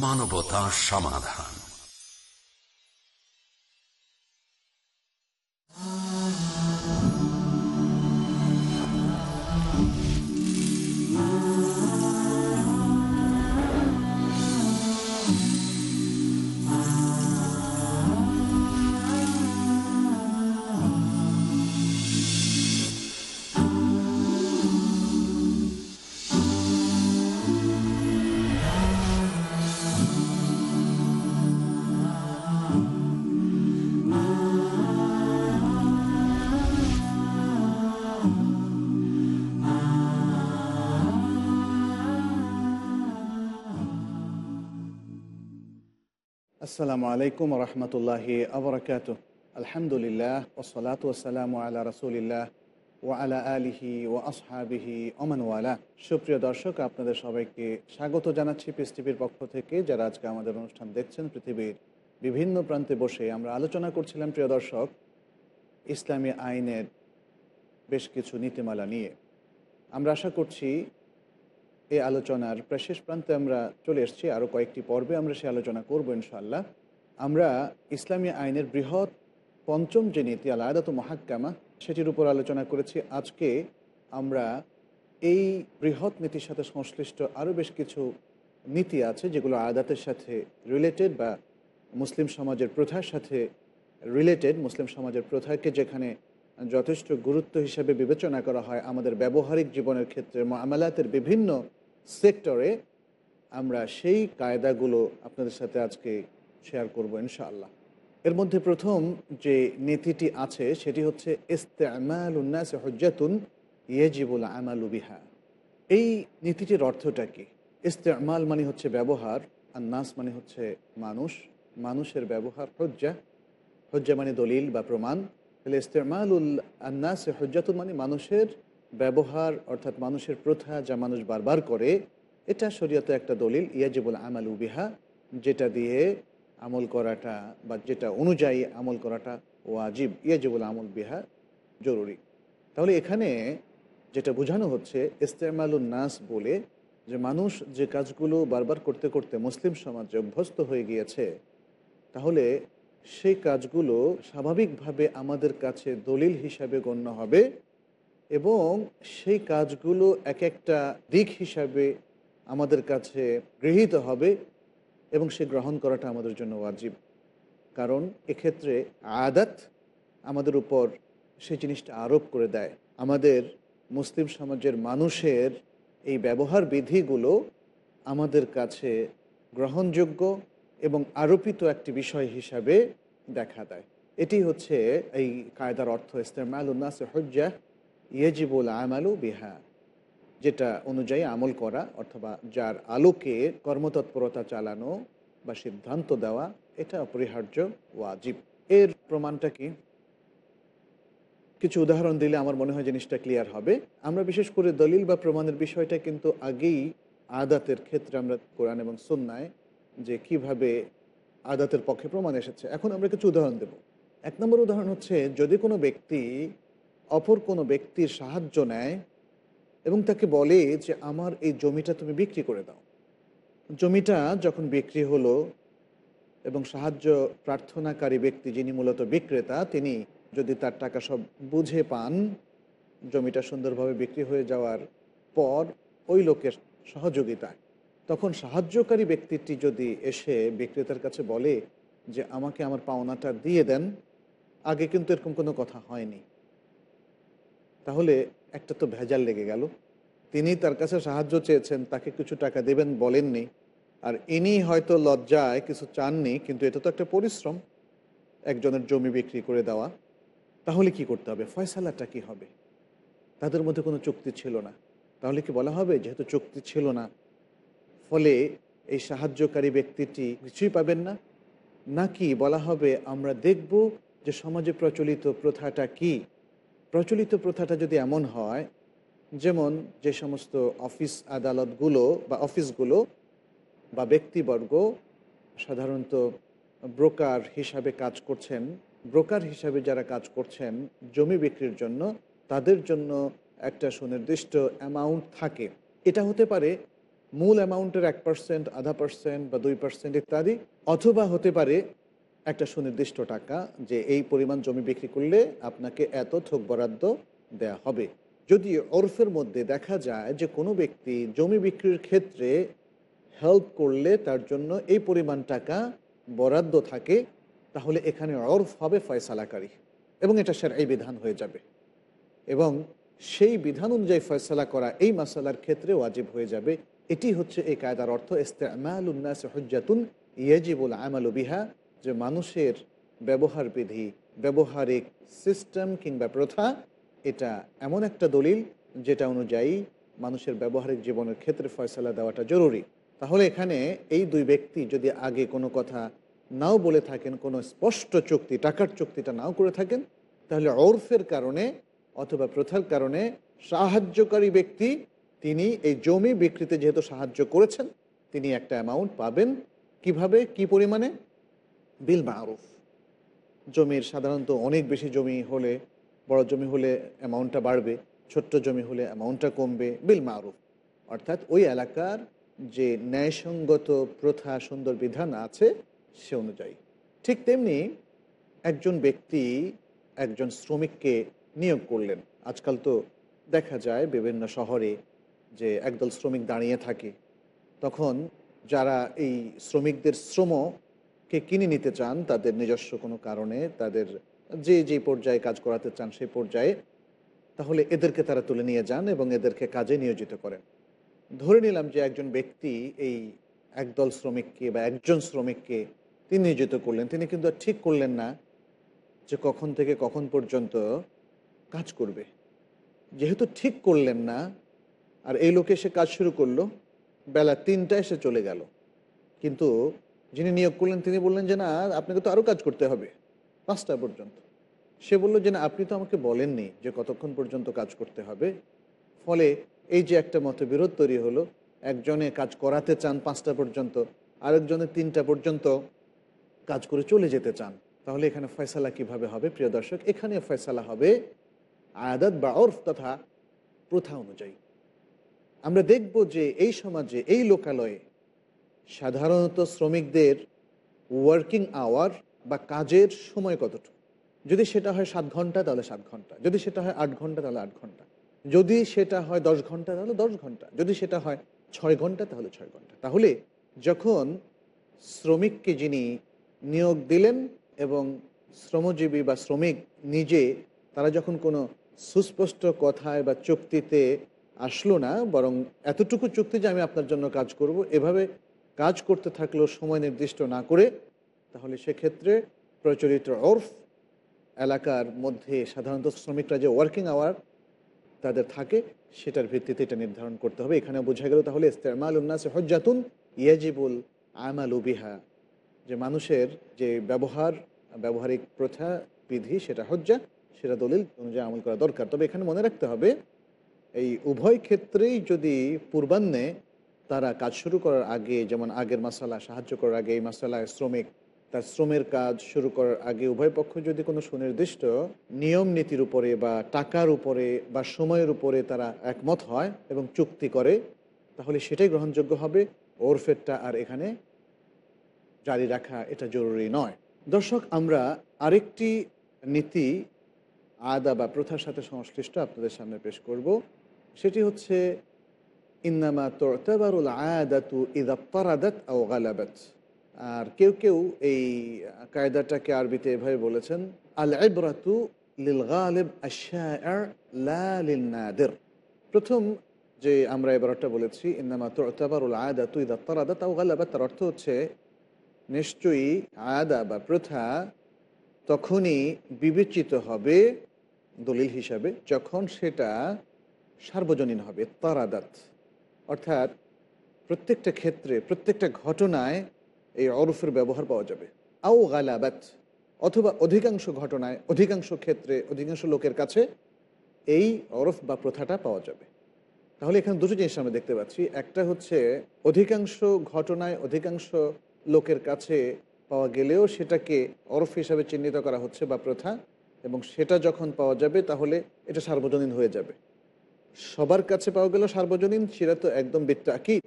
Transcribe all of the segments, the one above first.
মানবতা সমাধান। আসসালামু আলাইকুম রহমতুল্লাহি আবরকাত আলহামদুলিল্লাহ ওসলাত ওসালাম আলা রসুলিল্লাহ ও আলা আলিহি ও আসহাবিহি ওমানওয়ালা সুপ্রিয় দর্শক, আপনাদের সবাইকে স্বাগত জানাচ্ছি পিস পক্ষ থেকে। যারা আজকে আমাদের অনুষ্ঠান দেখছেন পৃথিবীর বিভিন্ন প্রান্তে বসে আমরা আলোচনা করছিলাম, প্রিয় দর্শক, ইসলামী আইনের বেশ কিছু নীতিমালা নিয়ে। আমরা আশা করছি এই আলোচনার প্রায় শেষ প্রান্তে আমরা চলে এসেছি। আরও কয়েকটি পর্বে আমরা সে আলোচনা করব ইনশাল্লাহ আমরা ইসলামী আইনের বৃহৎ পঞ্চম যে নীতি আল আয়াদাত মহাক্কামা, সেটির উপর আলোচনা করেছি। আজকে আমরা এই বৃহৎ নীতির সাথে সংশ্লিষ্ট আরও বেশ কিছু নীতি আছে, যেগুলো আয়াদাতের সাথে রিলেটেড বা মুসলিম সমাজের প্রথার সাথে রিলেটেড মুসলিম সমাজের প্রথাকে যেখানে যথেষ্ট গুরুত্ব হিসাবে বিবেচনা করা হয়, আমাদের ব্যবহারিক জীবনের ক্ষেত্রে, মামালাতের বিভিন্ন সেক্টরে আমরা সেই কায়দাগুলো আপনাদের সাথে আজকে শেয়ার করব ইনশাআল্লাহ। এর মধ্যে প্রথম যে নীতিটি আছে, সেটি হচ্ছে ইস্তেমাল উন্নাস হজ্জাতুন ইয়েজিবুল আমালু বিহা। এই নীতিটির অর্থটা কি? ইস্তেমাল মানে হচ্ছে ব্যবহার, আর নাস মানে হচ্ছে মানুষ। মানুষের ব্যবহার হজ্জা। হজ্জা মানে দলিল বা প্রমাণ। তাহলে, ইস্তেমালুল আন্নাস হজ্জাতুন মানে মানুষের ব্যবহার অর্থাৎ মানুষের প্রথা যা মানুষ বারবার করে, এটা শরীয়তে একটা দলিল, ইয়াজিবুল আমাল উবিহা যেটা দিয়ে আমল করাটা বা যেটা অনুযায়ী আমল করাটা ওয়াজিব, ইয়াজিবুল আমল বিহা জরুরি। তাহলে এখানে যেটা বোঝানো হচ্ছে ইস্তেমালুল নাস বলে যে মানুষ যে কাজগুলো বারবার করতে করতে মুসলিম সমাজে অভ্যস্ত হয়ে গিয়েছে, তাহলে সেই কাজগুলো স্বাভাবিকভাবে আমাদের কাছে দলিল হিসাবে গণ্য হবে এবং সেই কাজগুলো এক একটা দিক হিসাবে আমাদের কাছে গৃহীত হবে এবং সে গ্রহণ করাটা আমাদের জন্য ওয়াজিব। কারণ এক্ষেত্রে আদাত আমাদের উপর সেই জিনিসটা আরোপ করে দেয়। আমাদের মুসলিম সমাজের মানুষের এই ব্যবহার বিধিগুলো আমাদের কাছে গ্রহণযোগ্য এবং আরোপিত একটি বিষয় হিসাবে দেখা দেয়। এটি হচ্ছে এই কায়দার অর্থ ইস্তেমাল উন্নাস হজ্জা ইয়েজিবুল আমালু বিহা, যেটা অনুযায়ী আমল করা অথবা যার আলোকে কর্মতৎপরতা চালানো বা সিদ্ধান্ত দেওয়া, এটা অপরিহার্য, ওয়াজিব। এর প্রমাণটা কি? কিছু উদাহরণ দিলে আমার মনে হয় জিনিসটা ক্লিয়ার হবে। আমরা বিশেষ করে দলিল বা প্রমাণের বিষয়টা কিন্তু আগেই আদাতের ক্ষেত্রে আমরা কোরআন এবং সন্ন্যায় যে কীভাবে আদাতের পক্ষে প্রমাণ এসেছে। এখন আমরা কিছু উদাহরণ দেব। এক নম্বর উদাহরণ হচ্ছে, যদি কোনো ব্যক্তি অপর কোনো ব্যক্তির সাহায্য নেয় এবং তাকে বলে যে, আমার এই জমিটা তুমি বিক্রি করে দাও। জমিটা যখন বিক্রি হলো এবং সাহায্য প্রার্থনাকারী ব্যক্তি যিনি মূলত বিক্রেতা, তিনি যদি তার টাকা সব বুঝে পান, জমিটা সুন্দরভাবে বিক্রি হয়ে যাওয়ার পর ওই লোকের সহযোগিতায়, তখন সাহায্যকারী ব্যক্তিটি যদি এসে বিক্রেতার কাছে বলে যে, আমাকে আমার পাওনাটা দিয়ে দেন, আগে কিন্তু এরকম কোনো কথা হয়নি। তাহলে একটা তো ভেজাল লেগে গেল। তিনি তার কাছে সাহায্য চেয়েছেন, তাকে কিছু টাকা দেবেন বলেননি। আর ইনি হয়তো লজ্জায় কিছু চাননি, কিন্তু এটা তো একটা পরিশ্রম, একজনের জমি বিক্রি করে দেওয়া। তাহলে কি করতে হবে? ফয়সালাটা কি হবে? তাদের মধ্যে কোনো চুক্তি ছিল না। তাহলে কি বলা হবে? যেহেতু চুক্তি ছিল না, ফলে এই সাহায্যকারী ব্যক্তিটি কিছুই পাবেন না। নাকি বলা হবে, আমরা দেখব যে সমাজে প্রচলিত প্রথাটা কি? প্রচলিত প্রথাটা যদি এমন হয়, যেমন যে সমস্ত অফিস আদালতগুলো বা অফিসগুলো বা ব্যক্তিবর্গ সাধারণত ব্রোকার হিসাবে কাজ করছেন, ব্রোকার হিসাবে যারা কাজ করছেন জমি বিক্রির জন্য, তাদের জন্য একটা সুনির্দিষ্ট অ্যামাউন্ট থাকে। এটা হতে পারে মূল অ্যামাউন্টের এক পার্সেন্ট আধা পার্সেন্ট বা দুই পার্সেন্ট ইত্যাদি, অথবা হতে পারে একটা সুনির্দিষ্ট টাকা যে এই পরিমাণ জমি বিক্রি করলে আপনাকে এত থোক বরাদ্দ দেয়া হবে। যদি ওরফের মধ্যে দেখা যায় যে কোনো ব্যক্তি জমি বিক্রির ক্ষেত্রে হেল্প করলে তার জন্য এই পরিমাণ টাকা বরাদ্দ থাকে, তাহলে এখানে অর্ফ হবে ফয়সালাকারী এবং এটা স্যার এই বিধান হয়ে যাবে। এবং সেই বিধান অনুযায়ী ফয়সলা করা এই মাসালার ক্ষেত্রে ওয়াজিব হয়ে যাবে। এটি হচ্ছে এই কায়দার অর্থ ইস্তেমাল উন্নাস হজ্জাতুন ইয়াজিবুল আমালু বিহা যে মানুষের ব্যবহার বিধি, ব্যবহারিক সিস্টেম কিংবা প্রথা, এটা এমন একটা দলিল যেটা অনুযায়ী মানুষের ব্যবহারিক জীবনের ক্ষেত্রে ফয়সলা দেওয়াটা জরুরি। তাহলে এখানে এই দুই ব্যক্তি যদি আগে কোনো কথা নাও বলে থাকেন, কোনো স্পষ্ট চুক্তি, টাকার চুক্তিটা নাও করে থাকেন, তাহলে অর্ফের কারণে অথবা প্রথার কারণে সাহায্যকারী ব্যক্তি, তিনি এই জমি বিক্রিতে যেহেতু সাহায্য করেছেন, তিনি একটা অ্যামাউন্ট পাবেন। কীভাবে? কি পরিমাণে? বিল মারুফ। জমির সাধারণত অনেক বেশি জমি হলে, বড় জমি হলে অ্যামাউন্টটা বাড়বে, ছোট্ট জমি হলে অ্যামাউন্টটা কমবে, বিল মারুফ। অর্থাৎ ওই এলাকার যে ন্যায়সঙ্গত প্রথা, সুন্দর বিধান আছে সে অনুযায়ী। ঠিক তেমনি একজন ব্যক্তি একজন শ্রমিককে নিয়োগ করলেন। আজকাল তো দেখা যায় বিভিন্ন শহরে যে একদল শ্রমিক দাঁড়িয়ে থাকে। তখন যারা এই শ্রমিকদের শ্রমকে কিনে নিতে চান, তাদের নিজস্ব কোনো কারণে, তাদের যে যে পর্যায়ে কাজ করাতে চান সেই পর্যায়ে, তাহলে এদেরকে তারা তুলে নিয়ে যান এবং এদেরকে কাজে নিয়োজিত করেন। ধরে নিলাম যে একজন ব্যক্তি এই একদল শ্রমিককে বা একজন শ্রমিককে তিনি নিয়োজিত করলেন, তিনি কিন্তু ঠিক করলেন না যে কখন থেকে কখন পর্যন্ত কাজ করবে। যেহেতু ঠিক করলেন না, আর এই লোকে সে কাজ শুরু করল, বেলা তিনটায় সে চলে গেল। কিন্তু যিনি নিয়োগ করলেন, তিনি বললেন যে, না, আপনাকে তো আরও কাজ করতে হবে। পাঁচটা পর্যন্ত। সে বলল যে, না, আপনি তো আমাকে বলেননি যে, কতক্ষণ পর্যন্ত কাজ করতে হবে। ফলে এই যে একটা মতবিরোধ তৈরি হলো, একজনে কাজ করাতে চান পাঁচটা পর্যন্ত, আরেকজনে তিনটা পর্যন্ত কাজ করে চলে যেতে চান। তাহলে এখানে ফয়সালা কীভাবে হবে, প্রিয় দর্শক? এখানে ফয়সালা হবে আয়াদাত বা অর্ফ তথা প্রথা অনুযায়ী। আমরা দেখব যে, এই সমাজে, এই লোকালয়ে সাধারণত শ্রমিকদের ওয়ার্কিং আওয়ার বা কাজের সময় কতটুকু? যদি সেটা হয় সাত ঘণ্টা, তাহলে সাত ঘণ্টা। যদি সেটা হয় আট ঘণ্টা, তাহলে আট ঘণ্টা। যদি সেটা হয় দশ ঘণ্টা, তাহলে দশ ঘণ্টা। যদি সেটা হয় ছয় ঘণ্টা, তাহলে ছয় ঘণ্টা। তাহলে যখন শ্রমিককে যিনি নিয়োগ দিলেন এবং শ্রমজীবী বা শ্রমিক নিজে, তারা যখন কোনো সুস্পষ্ট কথায় বা চুক্তিতে আসলো না, বরং এতটুকু চুক্তি যে আমি আপনার জন্য কাজ করব, এভাবে কাজ করতে থাকলেও সময় নির্দিষ্ট না করে, তাহলে সেক্ষেত্রে প্রচলিত অর্ফ এলাকার মধ্যে সাধারণত শ্রমিকরা যে ওয়ার্কিং আওয়ার তাদের থাকে, সেটার ভিত্তিতে এটা নির্ধারণ করতে হবে। এখানে বোঝা গেল তাহলে ইস্তেমাল উন্নাস হজ্জাতুন ইয়াজিবুল আমাল উবিহা যে মানুষের যে ব্যবহার, ব্যবহারিক প্রথা, বিধি, সেটা হজ্জা, সেটা দলিল অনুযায়ী আমল করা দরকার। তবে এখানে মনে রাখতে হবে, এই উভয় ক্ষেত্রেই যদি পূর্বাহ্নে তারা কাজ শুরু করার আগে, যেমন আগের মশালা সাহায্য করার আগে এই মশালায় শ্রমিক, তার শ্রমের কাজ শুরু করার আগে উভয় পক্ষ যদি কোনো সুনির্দিষ্ট নিয়ম নীতির উপরে বা টাকার উপরে বা সময়ের উপরে তারা একমত হয় এবং চুক্তি করে, তাহলে সেটাই গ্রহণযোগ্য হবে। ওরফেরটা আর এখানে জারি রাখা এটা জরুরি নয়। দর্শক, আমরা আরেকটি নীতি, আদা বা প্রথার সাথে সংশ্লিষ্ট আপনাদের সামনে পেশ করব। সেটি হচ্ছে আর কেউ কেউ এই কায়দাটাকে আরবিতে এভাবে বলেছেন আল ইবরাতু লিল নাদির প্রথম যে আমরা এবারটা বলেছি, ইন্নামা তোরতাবারুল আয়াদাতু ইদাপ্তারাদাত আও গালাবাত, তার অর্থ হচ্ছে, নিশ্চয়ই আয়াদা বা প্রথা তখনই বিবেচিত হবে দলিল হিসাবে যখন সেটা সার্বজনীন হবে তারাদাত অর্থাৎ প্রত্যেকটা ক্ষেত্রে, প্রত্যেকটা ঘটনায় এই অরফের ব্যবহার পাওয়া যাবে। আও গালাবাত, অথবা অধিকাংশ ঘটনায়, অধিকাংশ ক্ষেত্রে, অধিকাংশ লোকের কাছে এই অরফ বা প্রথাটা পাওয়া যাবে। তাহলে এখানে দুটো জিনিস আমরা দেখতে পাচ্ছি। একটা হচ্ছে অধিকাংশ ঘটনায় অধিকাংশ লোকের কাছে পাওয়া গেলেও সেটাকে অরফ হিসাবে চিহ্নিত করা হচ্ছে বা প্রথা, এবং সেটা যখন পাওয়া যাবে তাহলে এটা সার্বজনীন হয়ে যাবে। সবার কাছে পাওয়া গেল সার্বজনীন, সেটা তো একদম বিত্তাকিদ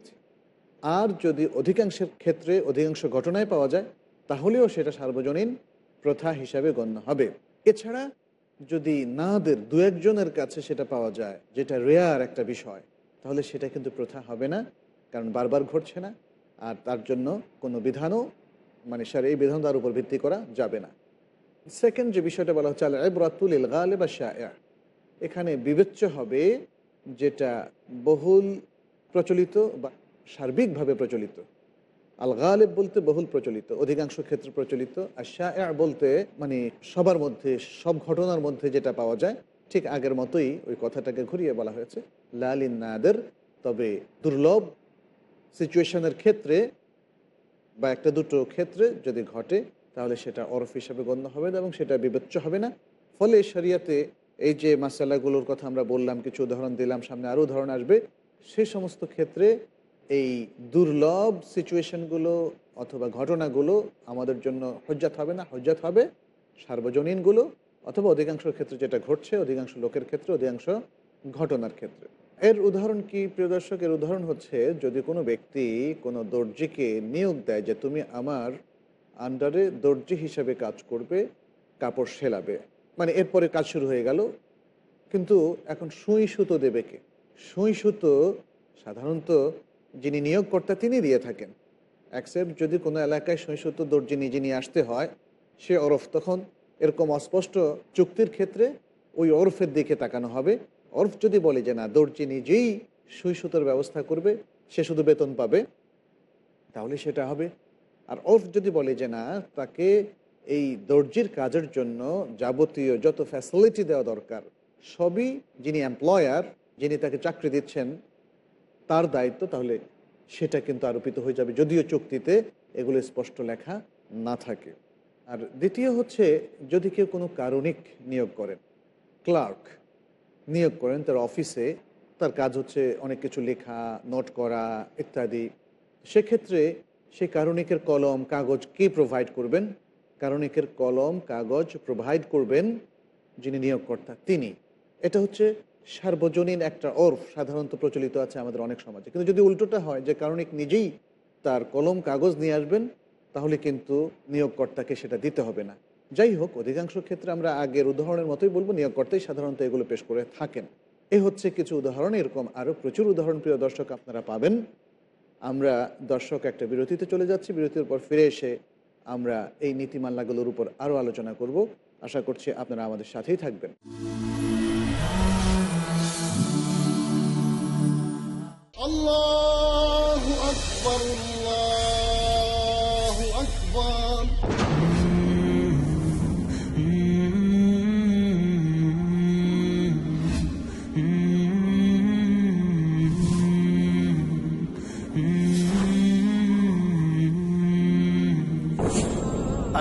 আর যদি অধিকাংশের ক্ষেত্রে অধিকাংশ ঘটনায় পাওয়া যায়, তাহলেও সেটা সার্বজনীন প্রথা হিসাবে গণ্য হবে। এছাড়া যদি নাদের দু একজনের কাছে সেটা পাওয়া যায়, যেটা রেয়ার একটা বিষয়, তাহলে সেটা কিন্তু প্রথা হবে না, কারণ বারবার ঘটছে না, আর তার জন্য কোনো বিধানও মানে স্যার, এই বিধান তার উপর ভিত্তি করা যাবে না। সেকেন্ড যে বিষয়টা বলা হচ্ছে আল ইবরাতুল ইলগালে বা শায়া এখানে বিবেচ্য হবে যেটা বহুল প্রচলিত বা সার্বিকভাবে প্রচলিত। আল গালেব বলতে বহুল প্রচলিত, অধিকাংশ ক্ষেত্রে প্রচলিত। আর শায়া বলতে মানে সবার মধ্যে, সব ঘটনার মধ্যে যেটা পাওয়া যায়, ঠিক আগের মতোই ওই কথাটাকে ঘুরিয়ে বলা হয়েছে। লালিন নাদের তবে দুর্লভ সিচুয়েশনের ক্ষেত্রে বা একটা দুটো ক্ষেত্রে যদি ঘটে, তাহলে সেটা অরফ হিসাবে গণ্য হবে না এবং সেটা বিবেচ্য হবে না। ফলে শরিয়াতে এই যে মাসালাগুলোর কথা আমরা বললাম, কিছু উদাহরণ দিলাম, সামনে আরও উদাহরণ আসবে। সে সমস্ত ক্ষেত্রে এই দুর্লভ সিচুয়েশনগুলো অথবা ঘটনাগুলো আমাদের জন্য হজ্জাত হবে না? হজ্জাত হবে সার্বজনীনগুলো অথবা অধিকাংশ ক্ষেত্রে যেটা ঘটছে, অধিকাংশ লোকের ক্ষেত্রে, অধিকাংশ ঘটনার ক্ষেত্রে। এর উদাহরণ কি প্রিয় দর্শক? এর উদাহরণ হচ্ছে যদি কোনো ব্যক্তি কোনো দর্জিকে নিয়োগ দেয় যে তুমি আমার আন্ডারে দর্জি হিসাবে কাজ করবে, কাপড় সেলাবে মানে এরপরে কাজ শুরু হয়ে গেল। কিন্তু এখন সুই সুতো দেবে কে? সুই সুতো সাধারণত যিনি নিয়োগকর্তা তিনি দিয়ে থাকেন। অ্যাকসেপ্ট যদি কোনো এলাকায় সুই সুতো দর্জি নিজে নিয়ে আসতে হয়, সে ওরফ তখন এরকম অস্পষ্ট চুক্তির ক্ষেত্রে ওই ওরফের দিকে তাকানো হবে। অর্ফ যদি বলে যে না, দর্জি নিজেই সুই সুতোর ব্যবস্থা করবে, সে শুধু বেতন পাবে, তাহলে সেটা হবে। আর অর্ফ যদি বলে যে না, তাকে এই দর্জির কাজের জন্য যাবতীয় যত ফ্যাসিলিটি দেওয়া দরকার, সবই যিনি এমপ্লয়ার যিনি তাকে চাকরি দিচ্ছেন, তার দায়িত্ব তাহলে সেটা কিন্তু আরোপিত হয়ে যাবে। যদিও চুক্তিতে এগুলো স্পষ্ট লেখা না থাকে। আর দ্বিতীয় হচ্ছে, যদি কেউ কোনো কারণিক নিয়োগ করেন ক্লার্ক নিয়োগ করেন তার অফিসে, তার কাজ হচ্ছে অনেক কিছু লেখা নোট করা ইত্যাদি, সেক্ষেত্রে সেই কারণিকের কলম, কাগজ কে প্রোভাইড করবেন? কারণিকের কলম, কাগজ প্রোভাইড করবেন যিনি নিয়োগকর্তা, তিনি। এটা হচ্ছে সার্বজনীন একটা ওরফ, সাধারণত প্রচলিত আছে আমাদের অনেক সমাজে। কিন্তু যদি উল্টোটা হয়, যে কারণিক নিজেই তার কলম, কাগজ নিয়ে আসবেন, তাহলে কিন্তু নিয়োগকর্তাকে সেটা দিতে হবে না। যাই হোক, অধিকাংশ ক্ষেত্রে আমরা আগের উদাহরণের মতোই বলব, নিয়োগকর্তাই সাধারণত এগুলো পেশ করে থাকেন। এ হচ্ছে কিছু উদাহরণ, এরকম আরও প্রচুর উদাহরণ, প্রিয় দর্শক, আপনারা পাবেন। আমরা দর্শক একটা বিরতিতে চলে যাচ্ছি, বিরতির পর ফিরে এসে আমরা এই নীতিমাল্লাগুলোর উপর আরও আলোচনা করব। আশা করছি আপনারা আমাদের সাথেই থাকবেন। আল্লাহ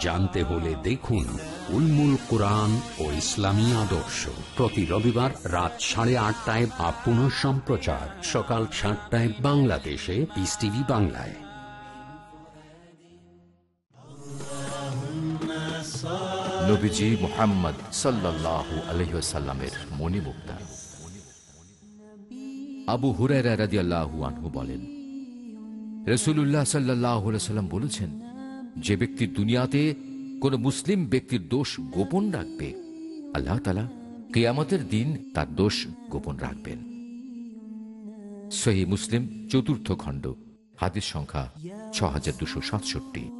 জানতে হলে দেখুন উলমুল কোরআন ও ইসলামী আদর্শ। প্রতি রবিবার রাত সাড়ে আটটায় বা পুনঃ সম্প্রচার। সকাল সাতটায় বাংলাদেশে পিস টিভি বাংলায়। নবীজি আবু বলেন রসুল্লাহ সাল্লাহ বলেছেন যে ব্যক্তি দুনিয়াতে কোন মুসলিম ব্যক্তির দোষ গোপন রাখবে, আল্লাহ তালা কেয়ামতের দিন তার দোষ গোপন রাখবেন। সহি মুসলিম চতুর্থ খণ্ড হাতের সংখ্যা ছ হাজার দুশো সাতষট্টি।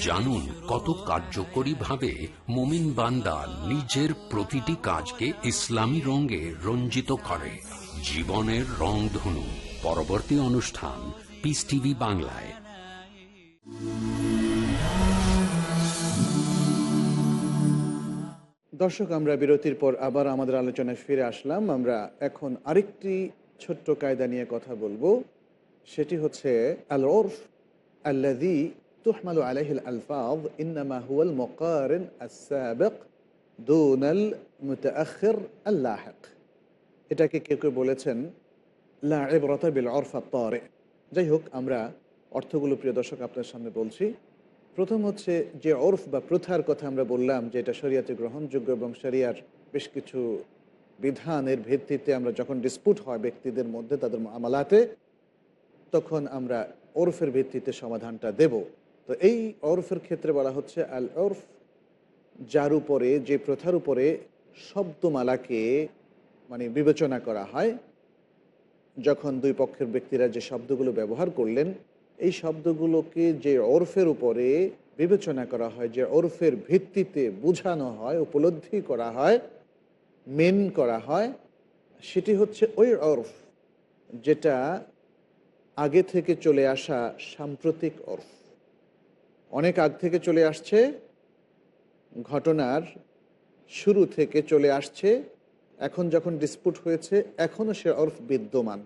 জানুন কত কার্যকরী ভাবে মোমিন বান্দা নিজের প্রতিটি কাজকে ইসলামী রঙে রঞ্জিত করে। জীবনের রংধনু পরবর্তী অনুষ্ঠান পিস টিভি বাংলায়। দর্শক আমরা বিরতির পর আবার আমাদের আলোচনায় ফিরে আসলাম। আমরা এখন আরেকটি ছোট্ট কায়দা নিয়ে কথা বলব। সেটি হচ্ছে আল ওরফ আল্লাদি তুহমালু আলাইহিল আলফাজ ইন্নামা হুয়াল মুকারিন আস-সাবিক দুনাল আল-লাহিক। এটাকে কেউ কেউ বলেছেন উরফ আত-তারি যাই হোক, আমরা অর্থগুলো, প্রিয় দর্শক, আপনার সামনে বলছি। প্রথম হচ্ছে যে ওরফ বা প্রথার কথা আমরা বললাম, যে এটা শরিয়াতে গ্রহণযোগ্য এবং শরিয়ার বেশ কিছু বিধানের ভিত্তিতে আমরা যখন ডিসপুট হয় ব্যক্তিদের মধ্যে, তাদের আমালাতে তখন আমরা ওরফের ভিত্তিতে সমাধানটা দেব। তো এই ওরফের ক্ষেত্রে বলা হচ্ছে, আল ওরফ, যার উপরে, যে প্রথার উপরে শব্দমালাকে মানে বিবেচনা করা হয়, যখন দুই পক্ষের ব্যক্তিরা যে শব্দগুলো ব্যবহার করলেন, এই শব্দগুলোকে যে ওরফের উপরে বিবেচনা করা হয়, যে ওরফের ভিত্তিতে বোঝানো হয়, উপলব্ধি করা হয় মেন করা হয়, সেটি হচ্ছে ওই অর্ফ যেটা আগে থেকে চলে আসা সাম্প্রতিক অর্ফ অনেক আগ থেকে চলে আসছে, ঘটনার শুরু থেকে চলে আসছে, এখন যখন ডিসপুট হয়েছে এখনও সে অর্ফ বিদ্যমান।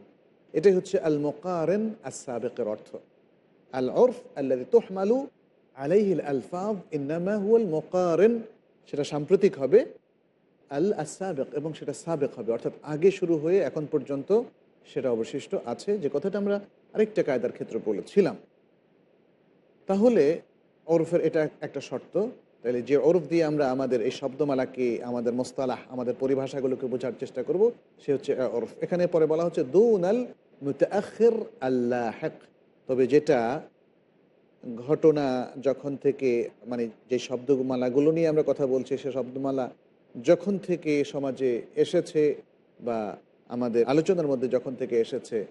এটাই হচ্ছে আল মোকারেন আসাবেকের অর্থ। আল অর্ফ আল্লাহ তোহমালু আলাইহিল আলফাব ইন্নামা মোকারেন, সেটা সাম্প্রতিক হবে। আল আসাবেক এবং সেটা সাবেক হবে। অর্থাৎ আগে শুরু হয়ে এখন পর্যন্ত সেটা অবশিষ্ট আছে। যে কথাটা আমরা আরেকটা কায়দার ক্ষেত্রে বলেছিলাম। তাহলে ওরফের এটা একটা শর্ত। তাহলে যে ওরফ দিয়ে আমরা আমাদের এই শব্দমালাকে, আমাদের মোস্তালাহ, আমাদের পরিভাষাগুলোকে বোঝার চেষ্টা করব, সে হচ্ছে ওরফ। এখানে পরে বলা হচ্ছে দুন আল মুতাখির আল্লাহ তবে যেটা ঘটনা যখন থেকে মানে যে শব্দমালাগুলো নিয়ে আমরা কথা বলছি, সে শব্দমালা যখন থেকে সমাজে এসেছে বা আমাদের আলোচনার মধ্যে যখন থেকে এসেছে,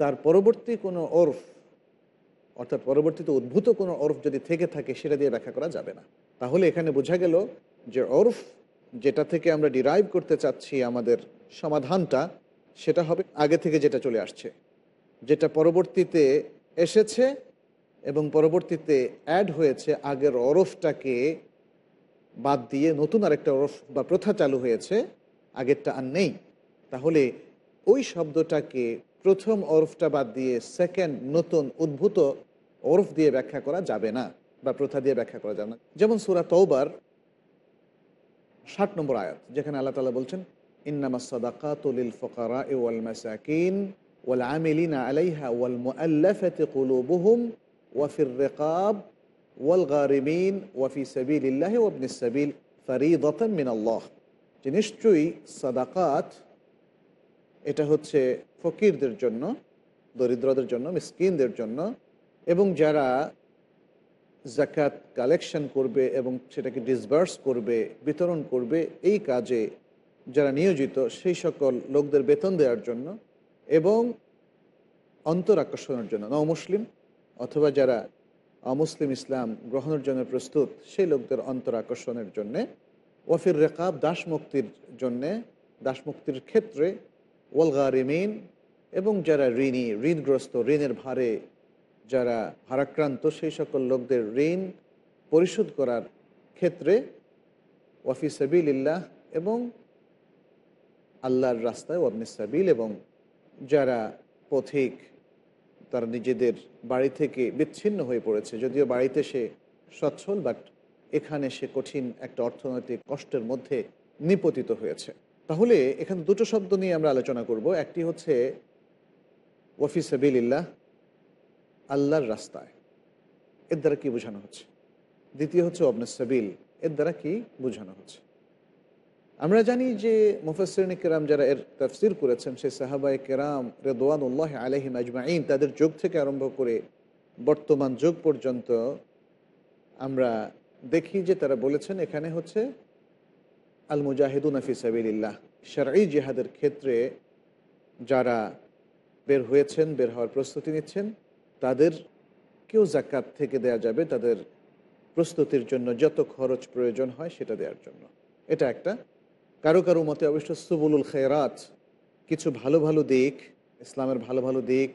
তার পরবর্তী কোনো ওরফ, অর্থাৎ পরবর্তীতে উদ্ভূত কোনো ওরফ যদি থেকে থাকে, সেটা দিয়ে ব্যাখ্যা করা যাবে না। তাহলে এখানে বোঝা গেল যে ওরফ যেটা থেকে আমরা ডিরাইভ করতে চাচ্ছি আমাদের সমাধানটা, সেটা হবে আগে থেকে যেটা চলে আসছে। যেটা পরবর্তীতে এসেছে এবং পরবর্তীতে অ্যাড হয়েছে আগের ওরফটাকে বাদ দিয়ে নতুন আরেকটা ওরফ বা প্রথা চালু হয়েছে, আগেরটা আর নেই। তাহলে ওই শব্দটাকে প্রথম ওরফটা বাদ দিয়ে সেকেন্ড নতুন উদ্ভূত ওরফ দিয়ে ব্যাখ্যা করা যাবে না বা প্রথা দিয়ে ব্যাখ্যা করা যাবে না। যেমন সুরা তৌবার ষাট নম্বর আয়াত, যেখানে আল্লাহ তালা বলছেন ইন্নামা সদাকা তলিল ফকারা এ ওয়াল মাসাকিন ওয়াল আমিলিনা আলাইহা ওয়াল মুআল্লাফাতি কুলুবুহুম ওয়াফির রিকাব ওয়াল ওয়াফি সাবিলিল্লাহ ওয়াবনিস সাবিল ফারিদাতাম মিন আল্লাহ যে নিশ্চয়ই সাদাকাত, এটা হচ্ছে ফকিরদের জন্য, দরিদ্রদের জন্য, মিসকিনদের জন্য, এবং যারা জাকাত কালেকশন করবে এবং সেটাকে ডিসবার্স করবে, বিতরণ করবে, এই কাজে যারা নিয়োজিত, সেই সকল লোকদের বেতন দেওয়ার জন্য এবং অন্তর আকর্ষণের জন্য নমুসলিম অথবা যারা অমুসলিম ইসলাম গ্রহণের জন্য প্রস্তুত, সেই লোকদের অন্তর আকর্ষণের জন্যে, ওয়াফির রেকাব দাস মুক্তির জন্যে, দাসমুক্তির ক্ষেত্রে ওয়াল রিমিন এবং যারা ঋণী, ঋণগ্রস্ত, ঋণের ভারে যারা ভারাক্রান্ত, সেই সকল লোকদের ঋণ পরিশোধ করার ক্ষেত্রে ওয়াফি সাবিল্লাহ এবং আল্লাহর রাস্তায় ওয়াবনি সাবিল এবং যারা পথিক তারা নিজেদের বাড়ি থেকে বিচ্ছিন্ন হয়ে পড়েছে। যদিও বাড়িতে সে সচ্ছল বাট এখানে সে কঠিন একটা অর্থনৈতিক কষ্টের মধ্যে নিপতিত হয়েছে। তাহলে এখানে দুটো শব্দ নিয়ে আমরা আলোচনা করব। একটি হচ্ছে ওয়াফি সাবিল্লাহ আল্লাহর রাস্তায়। এর দ্বারা কি বোঝানো হচ্ছে? দ্বিতীয় হচ্ছে অবনে সাবিল। এর দ্বারা কি বোঝানো হচ্ছে? আমরা জানি যে মুফাসরিন কেরাম যারা এর তফসির করেছেন, সেই সাহাবাই কেরাম রেদওয়ানুল্লাহ আলহিম আজমাইন তাদের যুগ থেকে আরম্ভ করে বর্তমান যুগ পর্যন্ত আমরা দেখি যে তারা বলেছেন এখানে হচ্ছে আল মুজাহিদুন আফি সাবিল্লাহ শারঈ জিহাদের ক্ষেত্রে যারা বের হয়েছেন, বের হওয়ার প্রস্তুতি নিচ্ছেন, তাদের কেউ জাকাত থেকে দেয়া যাবে, তাদের প্রস্তুতির জন্য যত খরচ প্রয়োজন হয় সেটা দেওয়ার জন্য। এটা একটা কারও কারও মতে অবশ্য সুবুলুল খেরাত কিছু ভালো ভালো দিক, ইসলামের ভালো ভালো দিক,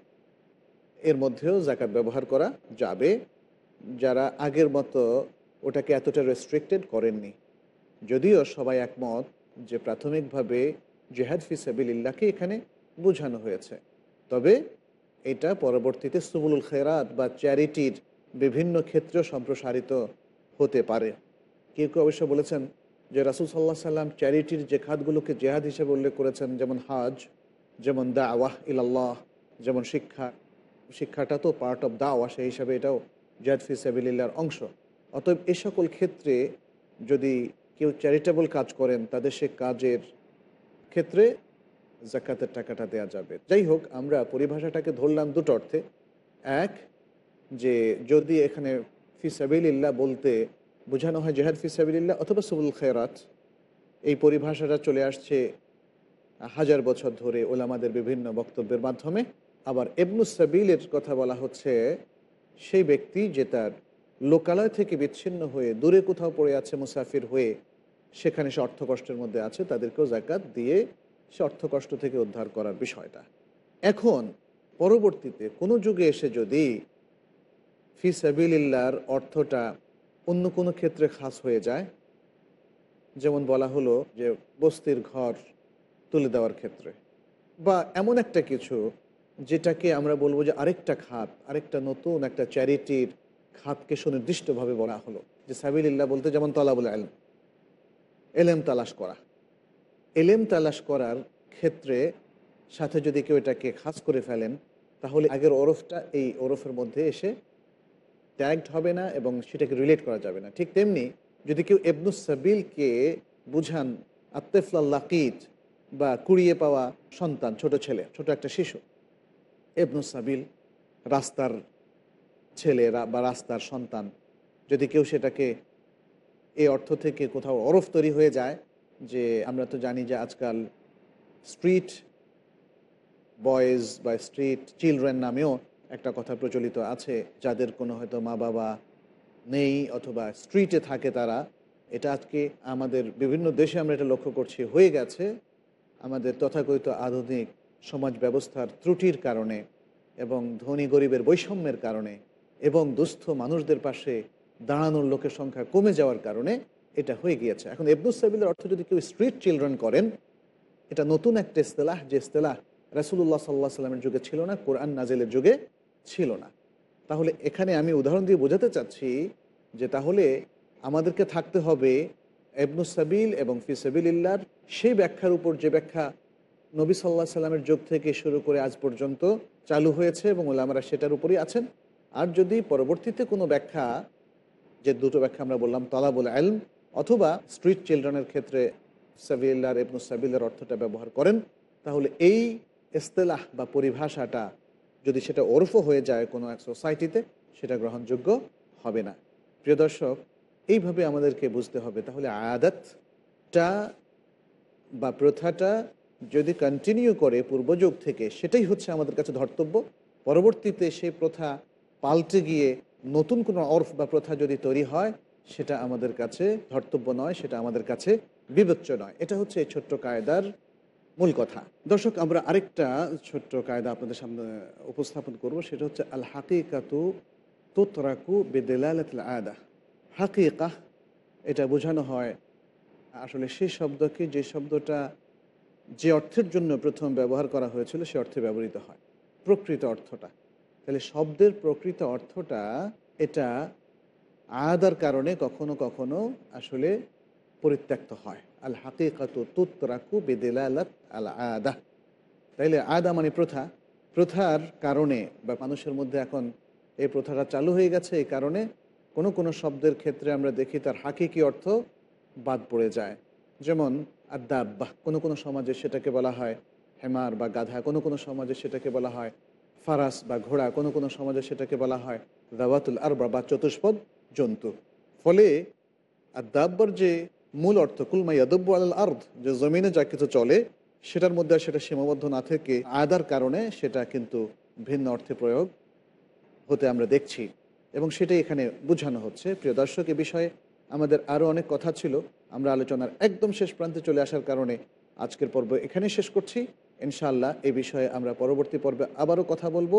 এর মধ্যেও জাকাত ব্যবহার করা যাবে। যারা আগের মতো ওটাকে এতটা রেস্ট্রিক্টেড করেননি। যদিও সবাই একমত যে প্রাথমিকভাবে জেহাদ ফিসাবিল্লাহকে এখানে বোঝানো হয়েছে। তবে এটা পরবর্তীতে সুবুলুল খেরাত বা চ্যারিটির বিভিন্ন ক্ষেত্রে সম্প্রসারিত হতে পারে। কেউ কেউ অবশ্য বলেছেন যে রাসুল সাল্লাহ সাল্লাম চ্যারিটির যে খাতগুলোকে জেহাদ হিসেবে উল্লেখ করেছেন, যেমন হাজ, যেমন দা আওয়াহ ইলাল্লাহ, যেমন শিক্ষা, শিক্ষাটা তো পার্ট অফ দাওয়া সেই হিসাবে এটাও জেহাদ ফিসাবিল্লার অংশ। অতএব এ সকল ক্ষেত্রে যদি কেউ চ্যারিটেবল কাজ করেন, তাদের সে কাজের ক্ষেত্রে জাকাতের টাকাটা দেয়া যাবে। যাই হোক, আমরা পরিভাষাটাকে ধরলাম দুটো অর্থে। এক, যে যদি এখানে ফিসাবিল্লাহ বলতে বোঝানো হয় জেহাদ ফিসাবিল্লাহ অথবা সুবুল খেরাত এই পরিভাষাটা চলে আসছে হাজার বছর ধরে ওলামাদের বিভিন্ন বক্তব্যের মাধ্যমে। আবার এবনুস সাবিলের কথা বলা হচ্ছে, সেই ব্যক্তি যে তার লোকালয় থেকে বিচ্ছিন্ন হয়ে দূরে কোথাও পড়ে আছে, মুসাফির হয়ে সেখানে সে অর্থকষ্টের মধ্যে আছে, তাদেরকেও জাকাত দিয়ে সে অর্থকষ্ট থেকে উদ্ধার করার বিষয়টা। এখন পরবর্তীতে কোনো যুগে এসে যদি ফি সাবিল্লার অর্থটা অন্য কোনো ক্ষেত্রে খাস হয়ে যায়। যেমন বলা হলো যে বস্তির ঘর তুলে দেওয়ার ক্ষেত্রে। বা এমন একটা কিছু যেটাকে আমরা বলব যে আরেকটা খাত, আরেকটা নতুন একটা চ্যারিটির খাতকে সুনির্দিষ্টভাবে বলা হলো। যে সাবিল্লাহ বলতে যেমন তলাবুল আলম এলেম তালাশ করা। এলেম তালাশ করার ক্ষেত্রে সাথে যদি কেউ এটাকে খাস করে ফেলেন, তাহলে আগের ওরফটা এই ওরফের মধ্যে এসে ট্যাগড হবে না এবং সেটাকে রিলেট করা যাবে না। ঠিক তেমনি যদি কেউ এবনুস সাবিলকে বুঝান আত্তেফলাকিদ বা কুড়িয়ে পাওয়া সন্তান, ছোট ছেলে, ছোট একটা শিশু এবনুস সাবিল রাস্তার ছেলে বা রাস্তার সন্তান, যদি কেউ সেটাকে এই অর্থ থেকে কোথাও অরফ তৈরি হয়ে যায় যে আমরা তো জানি যে আজকাল স্ট্রিট বয়েজ বা স্ট্রিট চিলড্রেন নামেও একটা কথা প্রচলিত আছে, যাদের কোনো হয়তো মা বাবা নেই অথবা স্ট্রিটে থাকে তারা, এটা আজকে আমাদের বিভিন্ন দেশে আমরা এটা লক্ষ্য করছি, হয়ে গেছে। আমাদের তথাকথিত আধুনিক সমাজ ব্যবস্থার ত্রুটির কারণে এবং ধনী গরিবের বৈষম্যের কারণে এবং দুস্থ মানুষদের পাশে দাঁড়ানোর লোকের সংখ্যা কমে যাওয়ার কারণে এটা হয়ে গিয়েছে। এখন এবনুস সাবিলের অর্থ যদি কেউ স্ট্রিট চিলড্রেন করেন, এটা নতুন একটা ইস্তেলাহ, যে ইস্তেলাহ রাসুল্লাহ সাল্লাহ সাল্লামের যুগে ছিল না, কোরআন নাজেলের যুগে। ছিল না। তাহলে এখানে আমি উদাহরণ দিয়ে বোঝাতে চাচ্ছি যে তাহলে আমাদেরকে থাকতে হবে এবনুস সাবিল এবং ফিসাবিল্লার সেই ব্যাখ্যার উপর যে ব্যাখ্যা নবী সাল্লাহ সাল্লামের যুগ থেকে শুরু করে আজ পর্যন্ত চালু হয়েছে এবং ওলামারা সেটার উপরই আছেন। আর যদি পরবর্তীতে কোনো ব্যাখ্যা, যে দুটো ব্যাখ্যা আমরা বললাম, তালাবুল আলম অথবা স্ট্রিট চিলড্রেনের ক্ষেত্রে সাবিল্লার এবনুস সাবিল্লার অর্থটা ব্যবহার করেন, তাহলে এই ইস্তেলাহ বা পরিভাষাটা যদি সেটা ওরফ হয়ে যায় কোনো এক সোসাইটিতে সেটা গ্রহণযোগ্য হবে না। প্রিয় দর্শক, এইভাবে আমাদেরকে বুঝতে হবে। তাহলে আয়াদাতটা বা প্রথাটা যদি কন্টিনিউ করে পূর্বযুগ থেকে, সেটাই হচ্ছে আমাদের কাছে ধর্তব্য। পরবর্তীতে সেই প্রথা পাল্টে গিয়ে নতুন কোনো অর্ফ বা প্রথা যদি তৈরি হয়, সেটা আমাদের কাছে ধর্তব্য নয়, সেটা আমাদের কাছে বিবেচ্য নয়। এটা হচ্ছে এই ছোট্ট কায়দার মূল কথা। দর্শক, আমরা আরেকটা ছোট্ট কায়দা আপনাদের সামনে উপস্থাপন করব, সেটা হচ্ছে আল হাকিকাতু তোতরাকু বেদেলাল আদা। হাকিকা, এটা বোঝানো হয় আসলে সেই শব্দকে, যে শব্দটা যে অর্থের জন্য প্রথম ব্যবহার করা হয়েছিল, সে অর্থে ব্যবহৃত হয়। প্রকৃত অর্থটা। তাহলে শব্দের প্রকৃত অর্থটা, এটা আদার কারণে কখনো কখনো আসলে পরিত্যক্ত হয়। আল হাকিকাত তুতরাকু বেদেলালাত আল আদা। তাইলে আদা মানে প্রথা। প্রথার কারণে বা মানুষের মধ্যে এখন এই প্রথাটা চালু হয়ে গেছে, এই কারণে কোনো কোনো শব্দের ক্ষেত্রে আমরা দেখি তার হাকিকি অর্থ বাদ পড়ে যায়। যেমন আদাব্বাহ কোনো কোনো সমাজে সেটাকে বলা হয় হেমার বা গাধা, কোনো কোনো সমাজে সেটাকে বলা হয় ফারাস বা ঘোড়া, কোনো কোনো সমাজে সেটাকে বলা হয় দাওয়াতুল আরবা বা চতুষ্পদ জন্তু। ফলে আদাব্বর যে মূল অর্থ কুলমাই আদব্য আল আর্দ, যে জমিনে যা কিছু চলে, সেটার মধ্যে সেটা সীমাবদ্ধ না থেকে আদার কারণে সেটা কিন্তু ভিন্ন অর্থে প্রয়োগ হতে আমরা দেখছি। এবং সেটাই এখানে বোঝানো হচ্ছে। প্রিয় দর্শক, এ বিষয়ে আমাদের আরও অনেক কথা ছিল। আমরা আলোচনার একদম শেষ প্রান্তে চলে আসার কারণে আজকের পর্ব এখানেই শেষ করছি। ইনশাআল্লাহ এ বিষয়ে আমরা পরবর্তী পর্বে আবারও কথা বলব।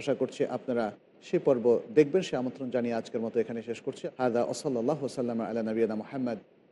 আশা করছি আপনারা সে পর্ব দেখবেন, সে আমন্ত্রণ জানিয়ে আজকের মতো এখানে শেষ করছি। হাদা ওসল্লাহ ওসাল্লাম আলা নবীনা মোহাম্মদ।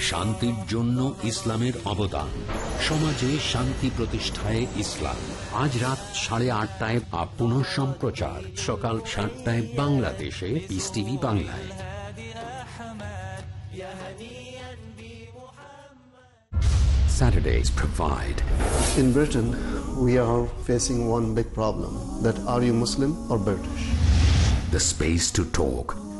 শান্তির জন্য ইসলামের অবদান সমাজে শান্তি প্রতিষ্ঠায় ইসলাম আজ রাত সাড়ে আটটায় আপ পুনঃ সম্প্রচার সকাল সাতটায় বাংলাদেশে পিস টিভি বাংলায় Saturdays provide. In Britain, we are facing one big problem that are you Muslim or British? The space to talk.